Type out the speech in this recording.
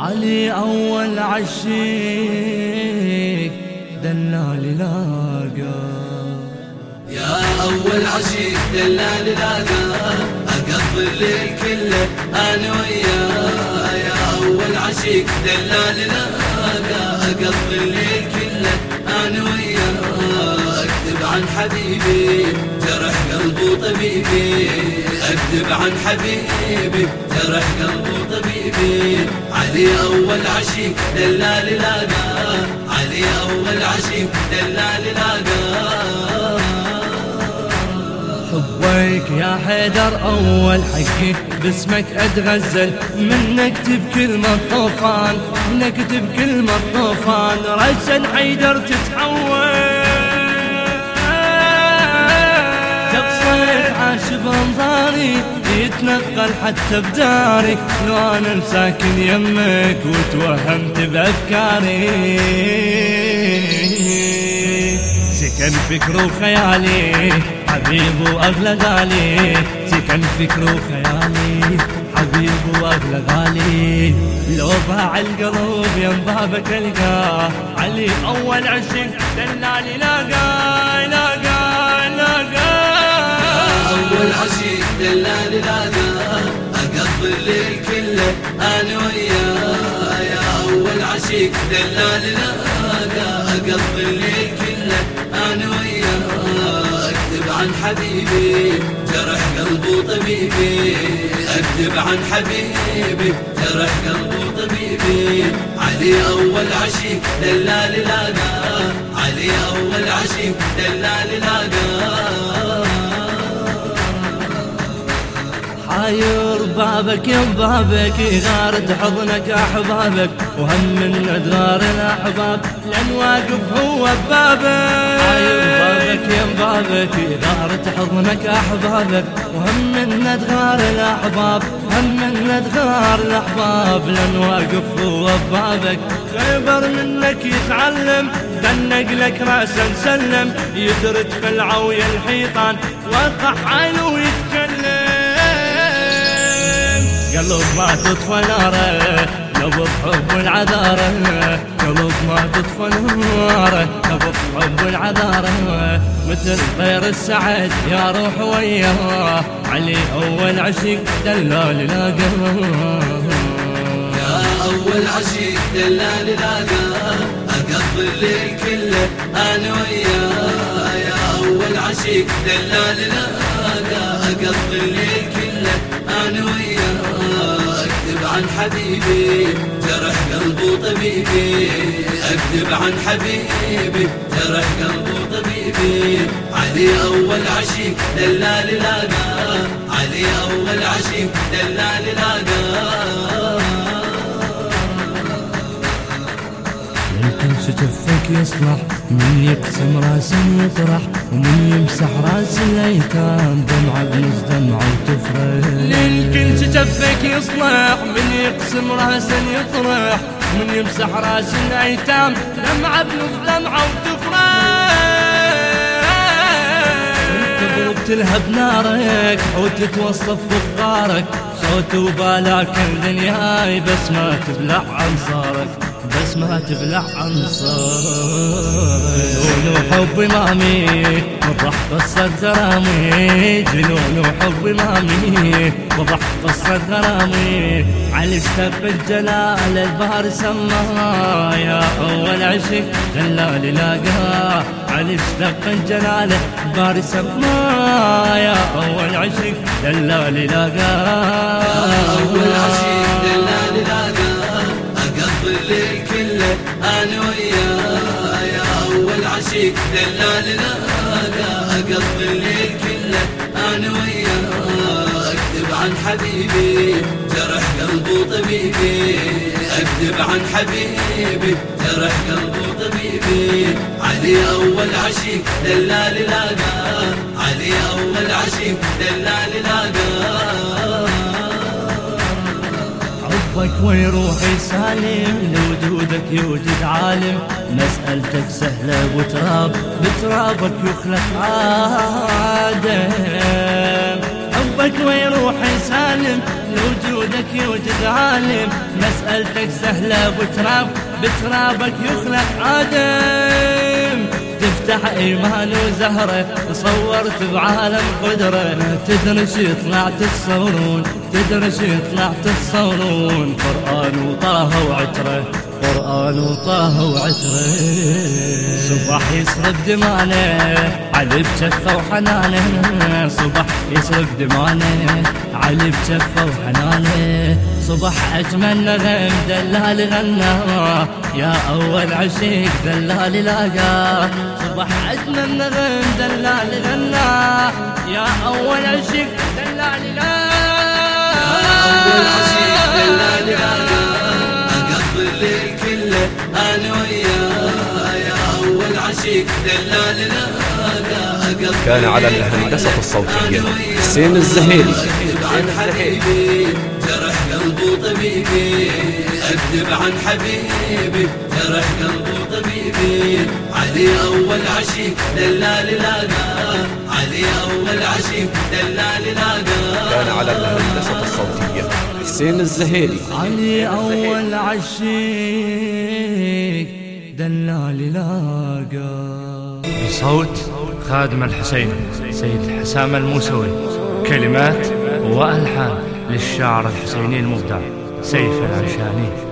علي أول عشيك دلال لاقى يا أول عشيق دلال لاقى أقضي الليل كله أنا وياه يا أول عشيق دلال لاقى أقضي الليل كله أنا وياه أكتب عن حبيبي جرح قلبه طبيبي. أكتب عن حبيبي جرح قلبه طبيبي. علي أول عشيق دلال لاقى علي أول عشيق دلال لاقى حبك يا حيدر أول حقي باسمك أتغزل. منك بكلمة طوفان منك بكلمة طوفان رجل حيدر تتحول. عاش بانظاري يتنقل حتى بداري. لو أنا ساكن يمك وتوهمت بأفكاري. سكن فكر وخيالي حبيب وأغلى غالي. سكن فكر وخيالي حبيب وأغلى غالي. لو باع القلب يم بابك القاه علي أول عشق دلالي لاقى لاقى أول عشيق دلال لاقى أقضي الليل كله أنا وياه. يا أول عشيق دلال لاقى أقضي الليل كله أنا وياه. أكتب عن حبيبي جرح قلبه طبيبي. أكتب عن حبيبي جرح قلبه طبيبي. علي أول عشيق دلال لاقى علي أول عشيق حاير بابك يا بابك غارت حضنك أحبابك. وهم من ادغار الأحباب لأن واقف هو ببابك يا غارت حضنك أحبابك. وهم من ادغار الأحباب هم من ادغار الأحباب. لأن واقف هو ببابك خيبر منك يتعلم دنق لك راسا سلم. يدرج في العوية الحيطان وقع حاله ويتكلم. قلب ما تطفى ناره نبض حب العذارة قلب ما تطفى ناره نبض حب العذارة مثل طير السعد يا روح وياه علي أول عشق دلال لاقاه يا أول عشيق دلال لاقى أقضي الليل كله أنا وياه. يا أول عشيق دلال لاقى أقضي الليل كله أنا وياه أكتب عن حبيبي جرح قلبه طبيبي. أكتب عن حبيبي جرح قلبه طبيبي. علي أول عشيق دلال لاقى علي أول عشيق دلال لاقى ستفك يصلح من يقسم راس يطرح ومن يمسح راس الأيتام دمعة بنص دمعة وتفرح للكل ستفك يصلح من يقسم راس يطرح ومن يمسح راس الأيتام دمعة بنص دمعة وتفرح تضرب تلهب نارك وتتوصف فقارك صوت وبالك الدنياي بس ما تبلع انصارك بس ما تبلع انصارك جنون وحب مامي وضح قصة غرامي. جنون وحب مامي وضح قصة غرامي. على اشتق الجلال البهر سماها. يا أول عشق دلال لاقاها على اشتق الجلال البهر سماها. يا أول عشق دلال لاقاها أول عشيق أنا وياه يا أول عشيق. دلال لاقى أقضي الليل كله. أنا وياه أكتب عن حبيبي جرح قلبه طبيبي. أكتب عن حبيبي جرح قلبه طبيبي. علي أول عشيق. دلال لاقى علي أول عشيق. دلال لاقى حبك ويروحي سالم لوجودك يوجد عالم. مسألتك سهلة وتراب بترابك يخلق آدم. حبك ويروحي سالم لوجودك يوجد عالم. مسألتك سهلة بتراب بترابك يخلق آدم. تفتح إيمان وزهرة صورت بعالم قدرة. تدري شي طلعت تصورون تدري شي طلعت تصورون قرآن وطه وعترة. قرآن وطه وعترة. صبح يسرق دمانه علي بجفة وحنانه. صبح يسرق دمانه علي بجفة وحنانه. صبح أجمل نغم دلال غنى. يا أول عشيق دلال لاقى. صبح أجمل نغم دلال غنى. يا أول عشيق دلال لاقى. أقضي الليل كله كان على الهندسة الصوتية. حسين الزهيري عن حبيبي جرح قلبه طبيبي أكذب عن حبيبي جرح قلبه طبيبي. علي أول عشيق دلال لاقى علي أول عشيق دلال لاقى كان على الهندسة الصوتية. حسين الزهيري. علي أول عشيق دلال لاقى بصوت خادم الحسين سيد حسام الموسوي. كلمات وألحان للشاعر الحسيني المبدع. سيف العشاني